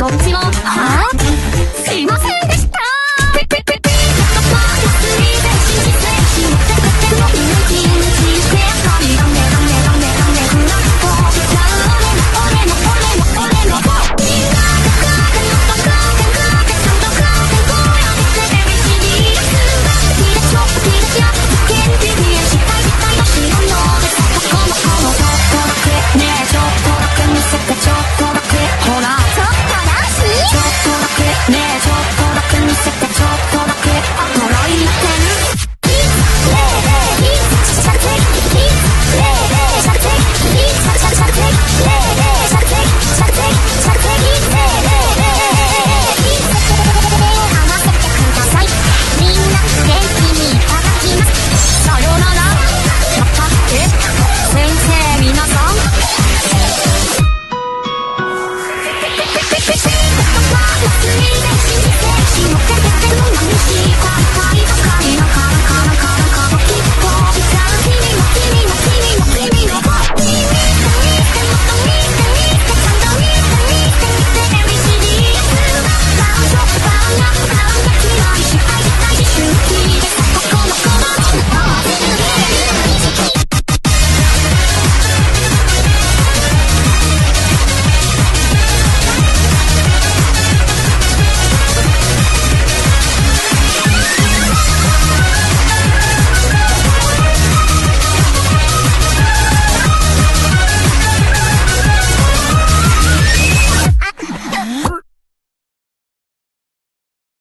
どっちも